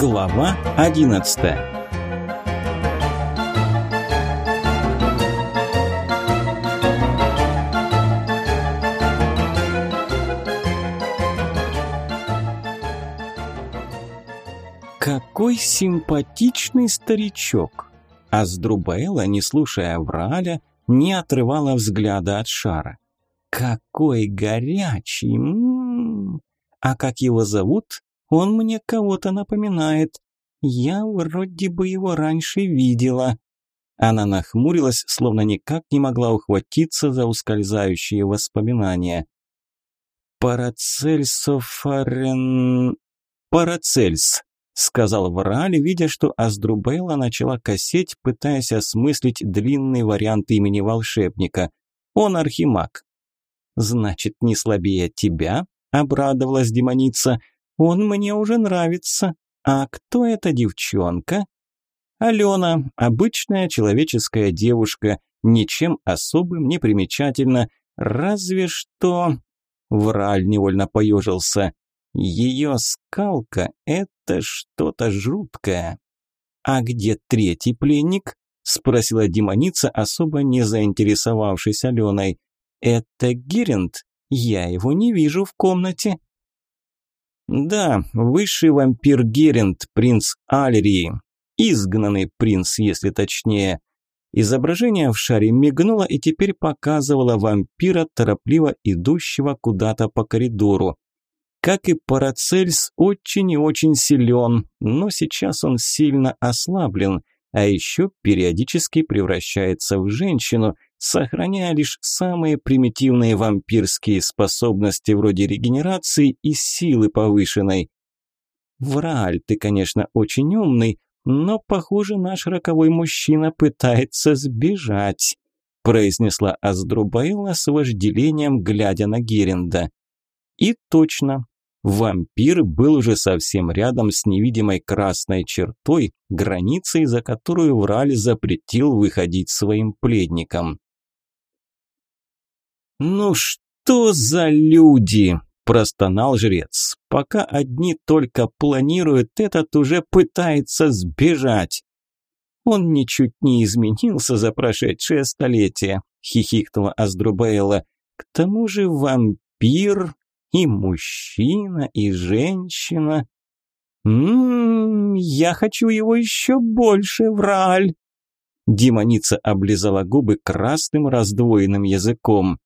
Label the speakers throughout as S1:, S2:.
S1: Глава одиннадцатая Какой симпатичный старичок! Аздрубаэла, не слушая Врааля, не отрывала взгляда от шара. Какой горячий! М -м -м. А как его зовут? Он мне кого-то напоминает. Я вроде бы его раньше видела». Она нахмурилась, словно никак не могла ухватиться за ускользающие воспоминания. «Парацельсофарен... Парацельс», — сказал Врааль, видя, что Аздрубейла начала косеть, пытаясь осмыслить длинный вариант имени волшебника. «Он архимаг». «Значит, не слабее тебя?» – обрадовалась демоница. Он мне уже нравится. А кто эта девчонка? Алена, обычная человеческая девушка, ничем особым не примечательна, разве что... Враль невольно поежился. Ее скалка – это что-то жуткое. «А где третий пленник?» – спросила демоница, особо не заинтересовавшись Аленой. «Это Геринд. Я его не вижу в комнате». Да, высший вампир Геринд, принц Алерии. Изгнанный принц, если точнее. Изображение в шаре мигнуло и теперь показывало вампира, торопливо идущего куда-то по коридору. Как и Парацельс, очень и очень силен, но сейчас он сильно ослаблен, а еще периодически превращается в женщину – сохраняя лишь самые примитивные вампирские способности вроде регенерации и силы повышенной. Врааль, ты, конечно, очень умный, но, похоже, наш роковой мужчина пытается сбежать, произнесла Аздрубаила с вожделением, глядя на Геренда. И точно, вампир был уже совсем рядом с невидимой красной чертой, границей, за которую Враль запретил выходить своим пледникам. «Ну что за люди?» – простонал жрец. «Пока одни только планируют, этот уже пытается сбежать». «Он ничуть не изменился за прошедшее столетие», – хихикнула Аздрубаэла. «К тому же вампир и мужчина, и женщина». «Ммм, я хочу его еще больше, Враль!» Демоница облизала губы красным раздвоенным языком.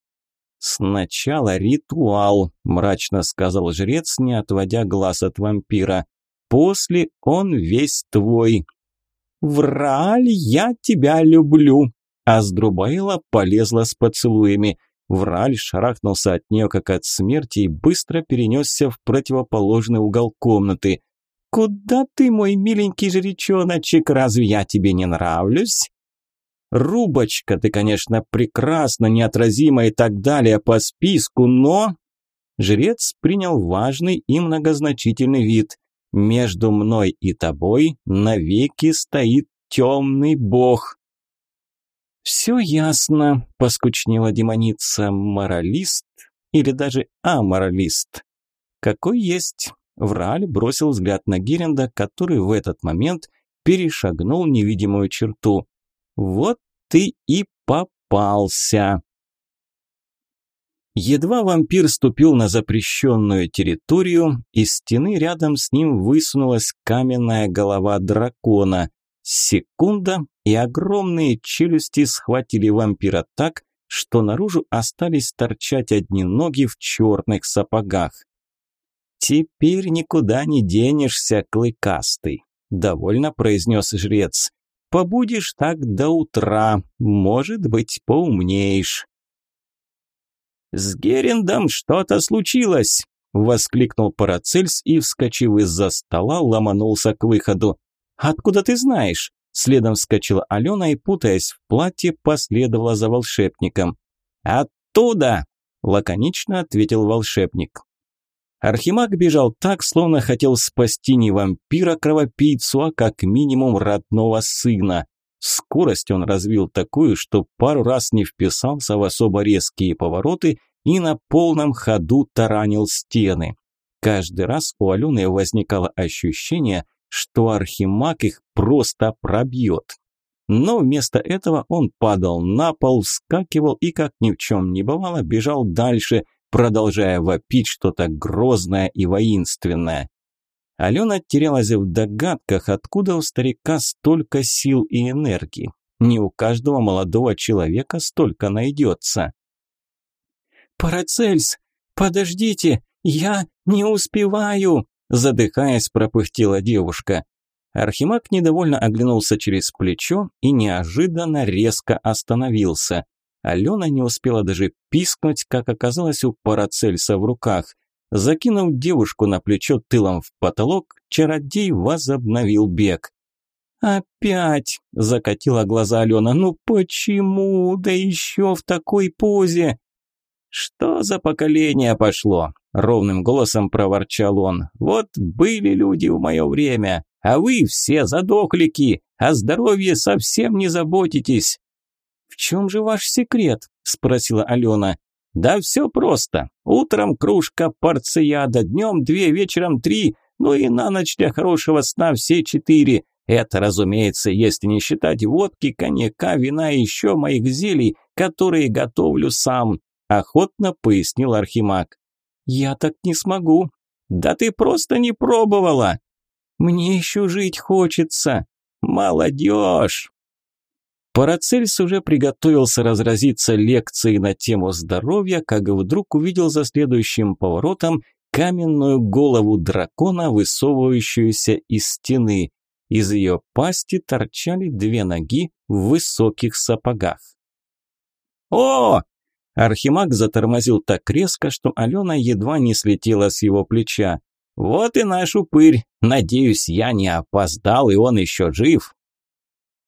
S1: «Сначала ритуал», – мрачно сказал жрец, не отводя глаз от вампира. «После он весь твой». «Враль, я тебя люблю!» Аздрубаила полезла с поцелуями. Враль шарахнулся от нее, как от смерти, и быстро перенесся в противоположный угол комнаты. «Куда ты, мой миленький жречоночек, разве я тебе не нравлюсь?» Рубочка, ты, конечно, прекрасна, неотразима и так далее по списку, но...» Жрец принял важный и многозначительный вид. «Между мной и тобой навеки стоит темный бог». «Все ясно», – поскучнела демоница, – «моралист или даже аморалист?» «Какой есть?» Враль бросил взгляд на Геренда, который в этот момент перешагнул невидимую черту. Вот ты и попался. Едва вампир ступил на запрещенную территорию, из стены рядом с ним высунулась каменная голова дракона. Секунда, и огромные челюсти схватили вампира так, что наружу остались торчать одни ноги в черных сапогах. «Теперь никуда не денешься, клыкастый», – довольно произнес жрец. Побудешь так до утра, может быть, поумнеешь. «С Герендом что-то случилось!» – воскликнул Парацельс и, вскочив из-за стола, ломанулся к выходу. «Откуда ты знаешь?» Следом вскочила Алена и, путаясь в платье, последовала за волшебником. «Оттуда!» – лаконично ответил волшебник. Архимаг бежал так, словно хотел спасти не вампира-кровопийцу, а как минимум родного сына. Скорость он развил такую, что пару раз не вписался в особо резкие повороты и на полном ходу таранил стены. Каждый раз у Алены возникало ощущение, что Архимаг их просто пробьет. Но вместо этого он падал на пол, вскакивал и, как ни в чем не бывало, бежал дальше, продолжая вопить что-то грозное и воинственное. Алена терялась в догадках, откуда у старика столько сил и энергии. Не у каждого молодого человека столько найдется. «Парацельс, подождите, я не успеваю!» Задыхаясь, пропыхтела девушка. Архимаг недовольно оглянулся через плечо и неожиданно резко остановился. Алена не успела даже пискнуть, как оказалось у Парацельса в руках. Закинув девушку на плечо тылом в потолок, чародей возобновил бег. «Опять!» – закатила глаза Алена. «Ну почему? Да еще в такой позе!» «Что за поколение пошло?» – ровным голосом проворчал он. «Вот были люди в мое время, а вы все задохлики, о здоровье совсем не заботитесь». «В чем же ваш секрет?» – спросила Алена. Да все просто. Утром кружка порцияда, днем две, вечером три, ну и на ночь для хорошего сна все четыре. Это, разумеется, если не считать водки, коньяка, вина и еще моих зелий, которые готовлю сам», – охотно пояснил Архимаг. «Я так не смогу». «Да ты просто не пробовала». «Мне еще жить хочется». «Молодежь!» Парацельс уже приготовился разразиться лекцией на тему здоровья, как вдруг увидел за следующим поворотом каменную голову дракона, высовывающуюся из стены. Из ее пасти торчали две ноги в высоких сапогах. «О!» Архимаг затормозил так резко, что Алена едва не слетела с его плеча. «Вот и наш упырь. Надеюсь, я не опоздал, и он еще жив».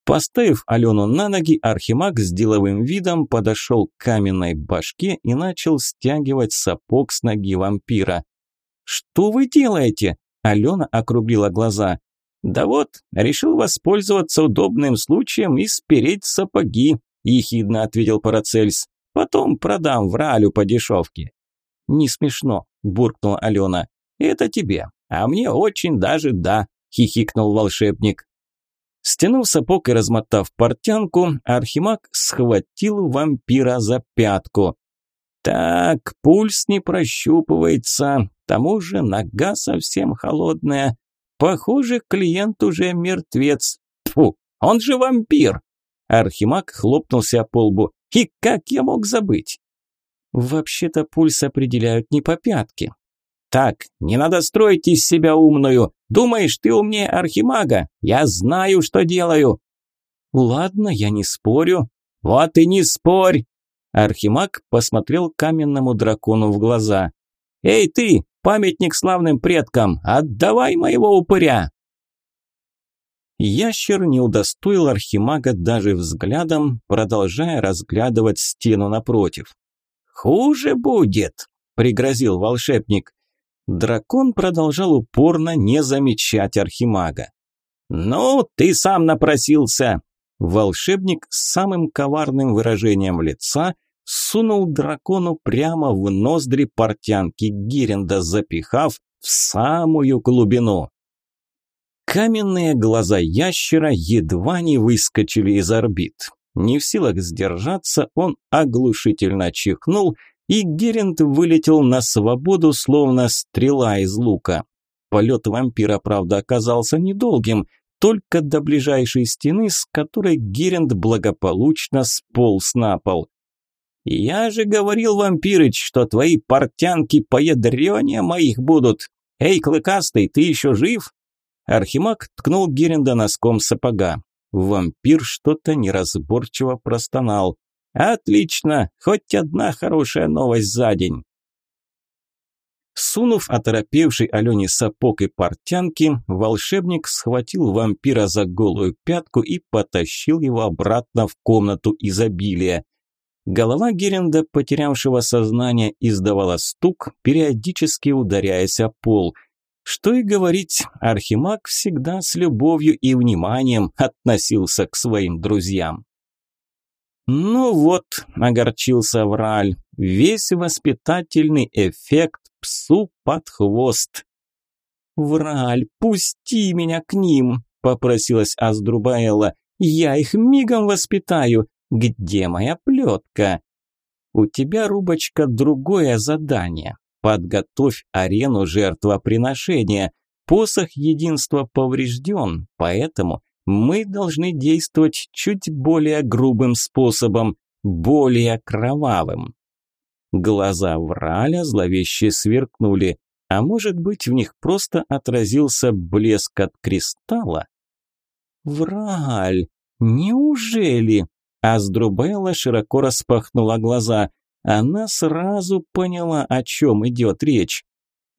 S1: Поставив Алену на ноги, Архимаг с деловым видом подошел к каменной башке и начал стягивать сапог с ноги вампира. «Что вы делаете?» – Алена округлила глаза. «Да вот, решил воспользоваться удобным случаем и спереть сапоги», – ехидно ответил Парацельс. «Потом продам в Ралю по дешевке». «Не смешно», – буркнула Алена. «Это тебе, а мне очень даже да», – хихикнул волшебник. Стянув сапог и размотав портянку, Архимаг схватил вампира за пятку. «Так, пульс не прощупывается, к тому же нога совсем холодная. Похоже, клиент уже мертвец. Тьфу, он же вампир!» Архимаг хлопнулся по лбу. «И как я мог забыть?» «Вообще-то пульс определяют не по пятке». «Так, не надо строить из себя умную. Думаешь, ты умнее Архимага? Я знаю, что делаю». «Ладно, я не спорю». «Вот и не спорь!» Архимаг посмотрел каменному дракону в глаза. «Эй ты, памятник славным предкам, отдавай моего упыря!» Ящер не удостоил Архимага даже взглядом, продолжая разглядывать стену напротив. «Хуже будет!» – пригрозил волшебник. Дракон продолжал упорно не замечать архимага. «Ну, ты сам напросился!» Волшебник с самым коварным выражением лица сунул дракону прямо в ноздри портянки Гиренда, запихав в самую глубину. Каменные глаза ящера едва не выскочили из орбит. Не в силах сдержаться, он оглушительно чихнул и Геринд вылетел на свободу, словно стрела из лука. Полет вампира, правда, оказался недолгим, только до ближайшей стены, с которой Геринд благополучно сполз на пол. «Я же говорил, вампирыч, что твои портянки поядрёнее моих будут. Эй, клыкастый, ты еще жив?» Архимаг ткнул Геренда носком сапога. Вампир что-то неразборчиво простонал. Отлично, хоть одна хорошая новость за день. Сунув оторопевший Алене сапог и портянки, волшебник схватил вампира за голую пятку и потащил его обратно в комнату изобилия. Голова Геренда, потерявшего сознание, издавала стук, периодически ударяясь о пол. Что и говорить, Архимаг всегда с любовью и вниманием относился к своим друзьям. «Ну вот», – огорчился Враль, – «весь воспитательный эффект псу под хвост». «Враль, пусти меня к ним!» – попросилась Аздрубаэла. «Я их мигом воспитаю! Где моя плетка?» «У тебя, Рубочка, другое задание. Подготовь арену жертвоприношения. Посох единства поврежден, поэтому мы должны действовать чуть более грубым способом, более кровавым». Глаза Враля зловеще сверкнули. А может быть, в них просто отразился блеск от кристалла? «Враль, неужели?» Аздрубелла широко распахнула глаза. Она сразу поняла, о чем идет речь.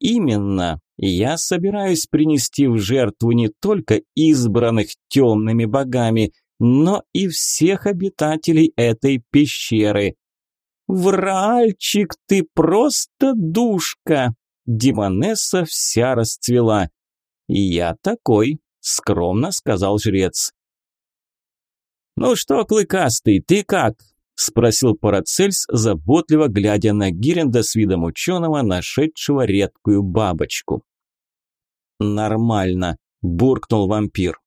S1: «Именно, я собираюсь принести в жертву не только избранных темными богами, но и всех обитателей этой пещеры». «Вральчик, ты просто душка!» Димонесса вся расцвела. «Я такой», – скромно сказал жрец. «Ну что, Клыкастый, ты как?» – спросил Парацельс, заботливо глядя на Гиренда с видом ученого, нашедшего редкую бабочку. «Нормально», – буркнул вампир.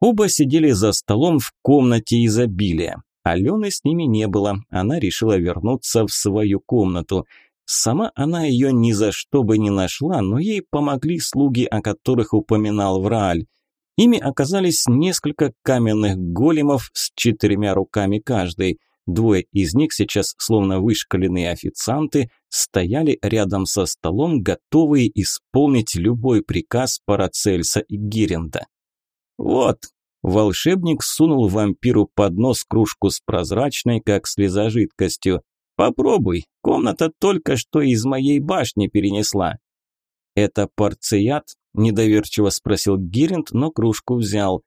S1: Оба сидели за столом в комнате изобилия. Алены с ними не было, она решила вернуться в свою комнату – Сама она ее ни за что бы не нашла, но ей помогли слуги, о которых упоминал Врааль. Ими оказались несколько каменных големов с четырьмя руками каждый. Двое из них сейчас, словно вышкаленные официанты, стояли рядом со столом, готовые исполнить любой приказ Парацельса и Гиренда. «Вот», – волшебник сунул вампиру под нос кружку с прозрачной, как слеза жидкостью. Попробуй, комната только что из моей башни перенесла. Это порцият? Недоверчиво спросил Гиринд, но кружку взял.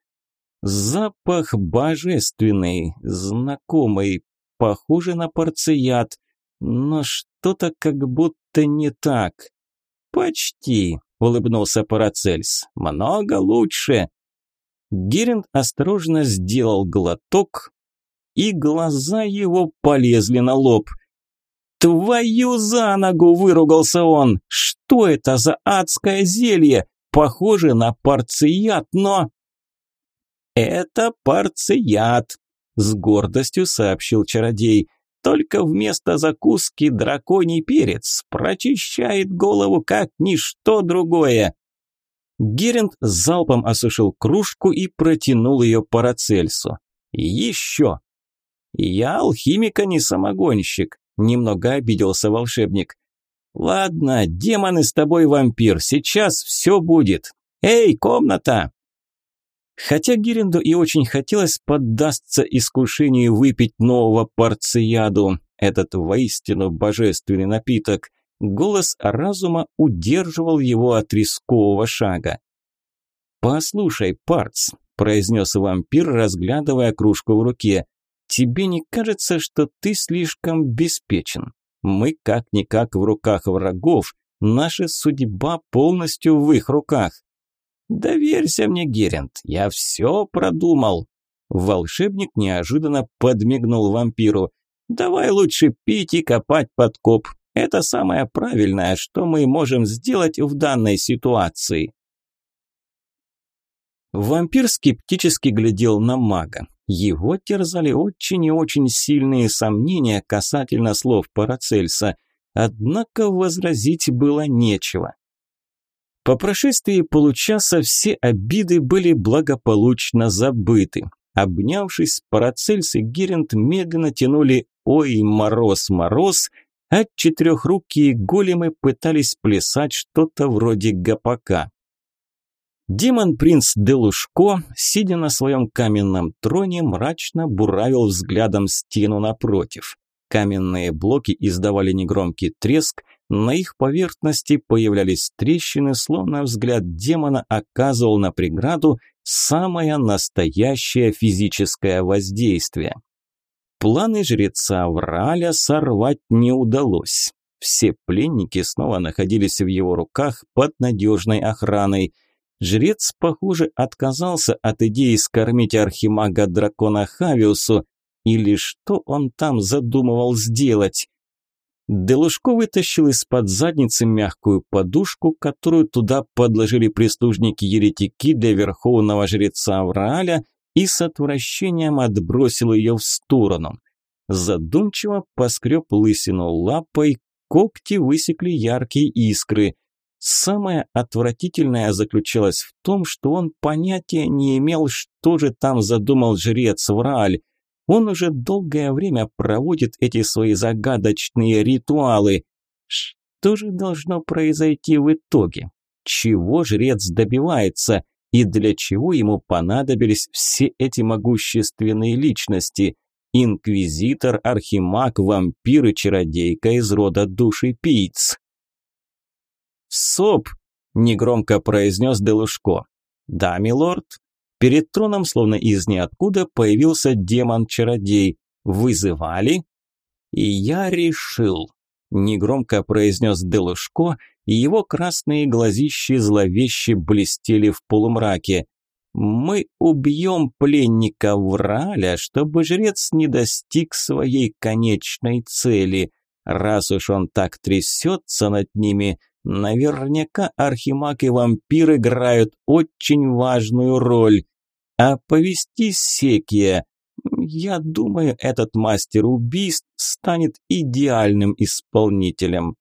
S1: Запах божественный, знакомый, похоже на порцият, но что-то как будто не так. Почти, улыбнулся Парацельс. Много лучше. Геринд осторожно сделал глоток, и глаза его полезли на лоб. «Твою за ногу!» – выругался он. «Что это за адское зелье? Похоже на парцият, но...» «Это парцият», – с гордостью сообщил чародей. «Только вместо закуски драконий перец прочищает голову, как ничто другое». Геринд залпом осушил кружку и протянул ее Парацельсу. «Еще!» «Я алхимик, а не самогонщик», – немного обиделся волшебник. «Ладно, демоны с тобой, вампир, сейчас все будет. Эй, комната!» Хотя Гиринду и очень хотелось поддастся искушению выпить нового порцияду, этот воистину божественный напиток, голос разума удерживал его от рискового шага. «Послушай, Парц», – произнес вампир, разглядывая кружку в руке, Тебе не кажется, что ты слишком беспечен? Мы как-никак в руках врагов, наша судьба полностью в их руках. Доверься мне, Герент, я все продумал. Волшебник неожиданно подмигнул вампиру. Давай лучше пить и копать подкоп. Это самое правильное, что мы можем сделать в данной ситуации. Вампир скептически глядел на мага. Его терзали очень и очень сильные сомнения касательно слов Парацельса, однако возразить было нечего. По прошествии получаса все обиды были благополучно забыты. Обнявшись, Парацельс и Герент медленно тянули «Ой, мороз, мороз», а четырехрукие големы пытались плясать что-то вроде гопака. Демон-принц Делушко, сидя на своем каменном троне, мрачно буравил взглядом стену напротив. Каменные блоки издавали негромкий треск, на их поверхности появлялись трещины, словно взгляд демона оказывал на преграду самое настоящее физическое воздействие. Планы жреца Враля сорвать не удалось. Все пленники снова находились в его руках под надежной охраной – Жрец, похоже, отказался от идеи скормить архимага дракона Хавиусу, или что он там задумывал сделать. Делушко вытащил из-под задницы мягкую подушку, которую туда подложили прислужники-еретики для верховного жреца Аврааля, и с отвращением отбросил ее в сторону. Задумчиво поскреб лысину лапой, когти высекли яркие искры. Самое отвратительное заключалось в том, что он понятия не имел, что же там задумал жрец Врааль. Он уже долгое время проводит эти свои загадочные ритуалы. Что же должно произойти в итоге? Чего жрец добивается? И для чего ему понадобились все эти могущественные личности? Инквизитор, архимаг, вампир и чародейка из рода душепийц. «Соп!» – негромко произнес Делушко. «Да, милорд?» Перед троном, словно из ниоткуда, появился демон-чародей. «Вызывали?» «И я решил», – негромко произнес Делушко, и его красные глазищи зловеще блестели в полумраке. «Мы убьем пленника Враля, чтобы жрец не достиг своей конечной цели. Раз уж он так трясется над ними, Наверняка архимаг и вампир играют очень важную роль. А повести Секия, я думаю, этот мастер убийств станет идеальным исполнителем.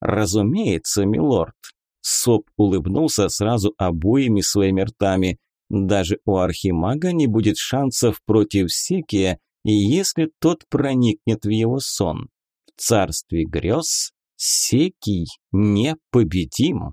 S1: Разумеется, милорд. Соп улыбнулся сразу обоими своими ртами. Даже у архимага не будет шансов против Секия, если тот проникнет в его сон. В царстве грез Секий непобедим.